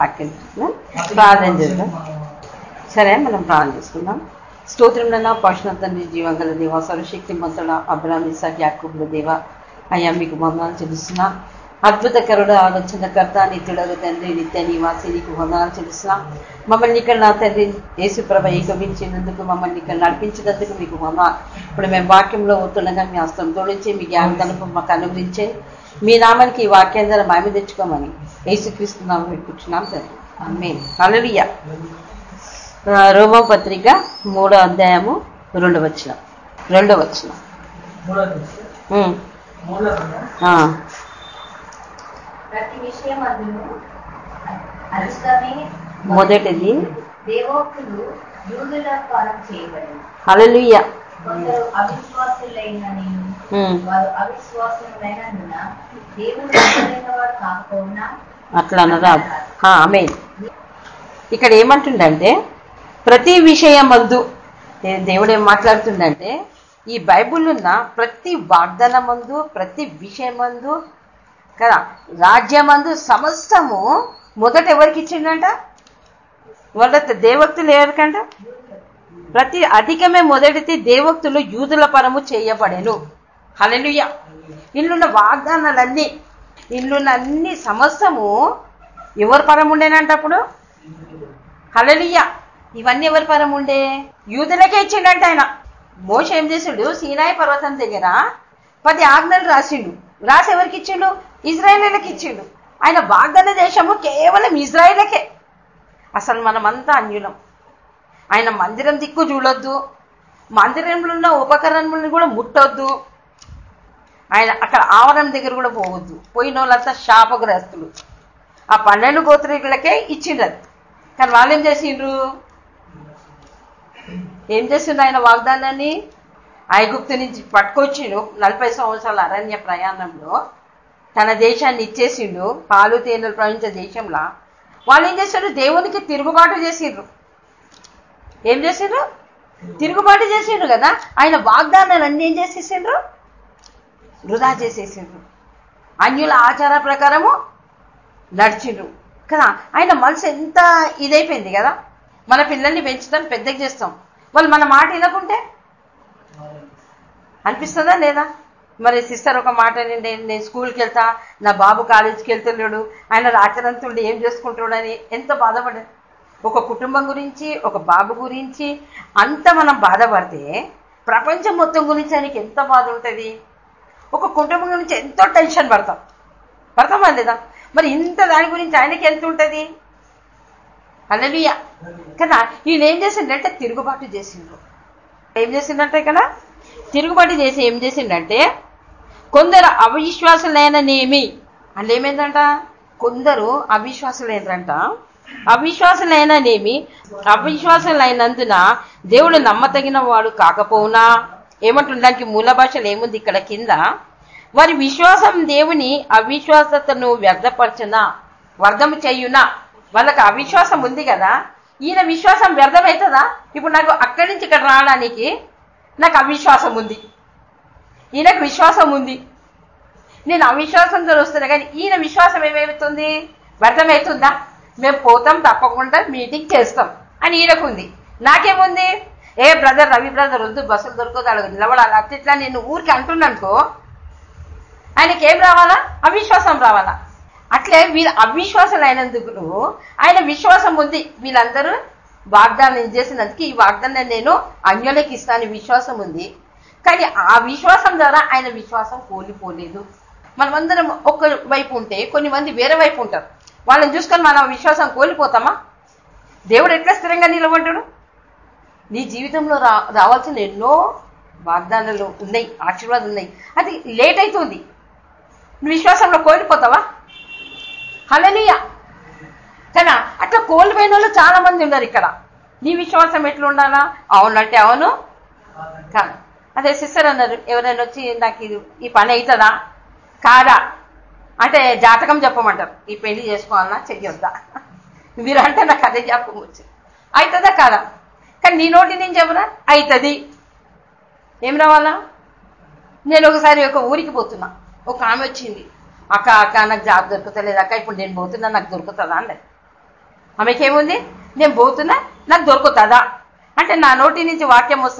వాక్యం ప్రార్థన చేద్దాం. సరే మనం ప్రార్థన చేసుకుందాం. స్తోత్రంలో పశునంతని జీవంగల దేవ సర్వశక్తి మంతుల అబ్రామిస యాకూబుల దేవ అయ్యా మీకు వందనాలు చెల్లిస్తున్నా. అద్భుతకరుడు ఆలోచనకర్త నిత్యుడరు తండ్రి నిత్య నివాసి నీకు వందనాలు చెల్లిస్తున్నా. మమ్మల్ని ఇక్కడ నా తండ్రి యేసుప్రభ ఏకమించినందుకు మమ్మల్ని ఇక్కడ నడిపించినందుకు మీకు వందనాలు. ఇప్పుడు మేము వాక్యంలో పోతుండగా మీ హస్తం తోడించి మీ జ్ఞాన తలుపు మాకు అనుగ్రహించే. మీ నామానికి ఈ వాక్యాంధ్ర మామి తెచ్చుకోమని. యేసుక్రీస్తు నామం పెట్టుకుంటున్నాం తండ్రి. అమ్మే అలలియ రోమ పత్రిక మూడో అధ్యాయము రెండో వచ్చిన రెండో వచ్చిన మొదటిది. దేవోక్తులు యూదుల పాలన చేయబడింది అలలుయ కొందరు అవిశ్వాసులైనని ఉమ్, వారు అవిశ్వాసులైనందున దేవుడు కాకపోయినా అట్లా అనరా ఆమె ఇక్కడ ఏమంటుండంటే ప్రతి విషయమందు దేవుడు ఏం మాట్లాడుతుండంటే ఈ బైబుల్ ఉన్న ప్రతి వాగ్దానమందు ప్రతి విషయమందు కదా రాజ్యమందు సమస్తము మొదట ఎవరికి ఇచ్చిండంట? మొదట దేవక్తులు ఎవరికంట? ప్రతి అధికమే మొదటిది దేవక్తులు యూదుల పరము చేయబడెను. హల్లెలూయా. ఇల్లున్న వాగ్దానాలన్నీ ఇల్లున్న సమస్తము ఎవరి పరం ఉండేనంట అప్పుడు? ఇవన్నీ ఎవరి పరం ఉండే? యూదులకే ఇచ్చిండంట ఆయన. మోష ఏం చేసిండు? సీనాయి పర్వతం దగ్గర పది ఆజ్ఞలు రాసిండు. రాసి ఎవరికి ఇచ్చిండు? ఇజ్రాయేలీలకు ఇచ్చిండు. ఆయన వాగ్దాన దేశము కేవలం ఇజ్రాయేలకే. అసలు మనమంతా అన్యులం. ఆయన మందిరం దిక్కు చూడొద్దు. మందిరంలో ఉన్న ఉపకరణములను కూడా ముట్టొద్దు. ఆయన అక్కడ ఆవరణ దగ్గర కూడా పోవద్దు. పోయిన వాళ్ళంతా శాపగ్రస్తులు. ఆ పన్నెండు గోత్రికులకే ఇచ్చిండ్రు అది కానీ వాళ్ళు ఏం చేసిండ్రు? ఏం చేసిండు ఆయన వాగ్దానాన్ని? ఐగుప్తు నుంచి పట్టుకొచ్చిండు. నలభై సంవత్సరాల అరణ్య ప్రయాణంలో తన దేశాన్ని ఇచ్చేసిండు. పాలు తేనెలు ప్రవహించే దేశంలో. వాళ్ళు ఏం చేశారు దేవునికి తిరుగుబాటు చేసిండ్రు. ఏం చేసిండ్రు? తిరుగుబాటు చేసిండ్రు కదా. ఆయన వాగ్దానాలు అన్ని ఏం చేసేసిండ్రు? వృధా చేసేసిండ్రు. అన్యుల ఆచార ప్రకారము నడిచిండ్రు. కదా? ఆయన మనసు ఎంత ఇదైపోయింది కదా? మన పిల్లల్ని పెంచుతాం పెద్దకి చేస్తాం. వాళ్ళు మన మాట వినకుంటే అనిపిస్తుందా లేదా? మరి సిస్టర్ ఒక మాట నిండి నేను స్కూల్కి వెళ్తా నా బాబు కాలేజీకి వెళ్తున్నాడు ఆయన రాచరంతుడు ఏం చేసుకుంటాడు అని ఎంత బాధపడ్డా ఒక కుటుంబం గురించి ఒక బాబు గురించి అంత మనం బాధపడితే ప్రపంచం మొత్తం గురించి ఆయనకి ఎంత బాధ ఉంటుంది? ఒక కుటుంబం గురించి ఎంతో టెన్షన్ పడతాం. పడతామా లేదా? మరి ఇంత దాని గురించి ఆయనకి ఎంత ఉంటుంది? అలలియ కదా ఈయన ఏం చేసిండంటే తిరుగుబాటు చేసిండ్రు ఏం చేసిండంటే కదా తిరుగుబాటు చేసి ఏం చేసిండంటే కొందరు అవిశ్వాసులైననేమి. అంటే ఏమైందంట? కొందరు అవిశ్వాసులైనరంట. అవిశ్వాసులైననేమి. అవిశ్వాసులైనందున దేవుడు నమ్మతగిన వాడు కాకపోవునా? ఏమంటుంది దానికి మూల భాషలు ఏముంది ఇక్కడ కింద? వారి విశ్వాసం దేవుని అవిశ్వాసతను వ్యర్థపరచునా? వర్ధము చేయునా? వాళ్ళకి అవిశ్వాసం ఉంది కదా. ఈయన విశ్వాసం వ్యర్థమవుతుందా? ఇప్పుడు నాకు అక్కడి నుంచి ఇక్కడ రావడానికి నాకు అవిశ్వాసం ఉంది. ఈయనకు విశ్వాసం ఉంది. నేను అవిశ్వాసంతో వస్తున్నా కానీ ఈయన విశ్వాసం ఏమవుతుంది? వ్యర్థమవుతుందా? మేము పోతాం తప్పకుండా మీటింగ్ చేస్తాం అని ఈయనకుంది నాకేముంది? ఏ బ్రదర్ రవి బ్రదర్ వద్దు బస్సులు దొరకదు అడుగు నిలబడాలి. అట్లా ఇట్లా నేను ఊరికి అంటున్నానుకో ఆయనకి ఏం రావాలా? అవిశ్వాసం రావాలా. అట్లే వీళ్ళు అవిశ్వాసం అయినందుకు ఆయన విశ్వాసం ఉంది. వీళ్ళందరూ వాగ్దానం చేసినందుకు ఈ వాగ్దానం నేను అన్యులకి ఇస్తాను విశ్వాసం ఉంది. కానీ ఆ విశ్వాసం ద్వారా ఆయన విశ్వాసం కోల్పోలేదు. మనమందరం ఒక వైపు ఉంటే కొన్ని మంది వేరే వైపు ఉంటారు. వాళ్ళని చూసుకొని మనం విశ్వాసం కోల్పోతామా? దేవుడు ఎట్లా స్థిరంగా నిలబడ్డాడు? నీ జీవితంలో రా రావాల్సిన ఎన్నో వాగ్దానాలు ఉన్నాయి ఆశీర్వాదాలు ఉన్నాయి. అది లేట్ అవుతుంది నువ్వు విశ్వాసంలో కోల్పోతావా? హలనీయ కదా అట్లా కోల్పోయిన వాళ్ళు చాలా మంది ఉన్నారు ఇక్కడ. నీ విశ్వాసం ఎట్లా ఉండాలా అవునంటే అవును. కాదు. అదే సిస్టర్ అన్నారు ఎవరైనా వచ్చి నాకు ఇది ఈ పని అవుతుందా కాదా? అంటే జాతకం చెప్పమంటారు. ఈ పెళ్ళి చేసుకోవాలన్నా చెయ్యొద్దా? మీరు అంటే నాకు అదే జ్ఞాపకం వచ్చింది. అవుతుందా కాదా? కానీ నీ నోటి నేను చెప్పరా అవుతుంది ఏం రావాలా? నేను ఒకసారి ఒక ఊరికి పోతున్నా. ఒక ఆమె వచ్చింది. అక్క అక్క నాకు జాబ్ దొరుకుతలేదు అక్క? ఇప్పుడు నేను పోతున్నా నాకు దొరుకుతుందా? అండి ఆమెకేముంది? నేను పోతున్నా నాకు దొరుకుతుందా? అంటే నా నోటి నుంచి వాక్యం వస్తుంది.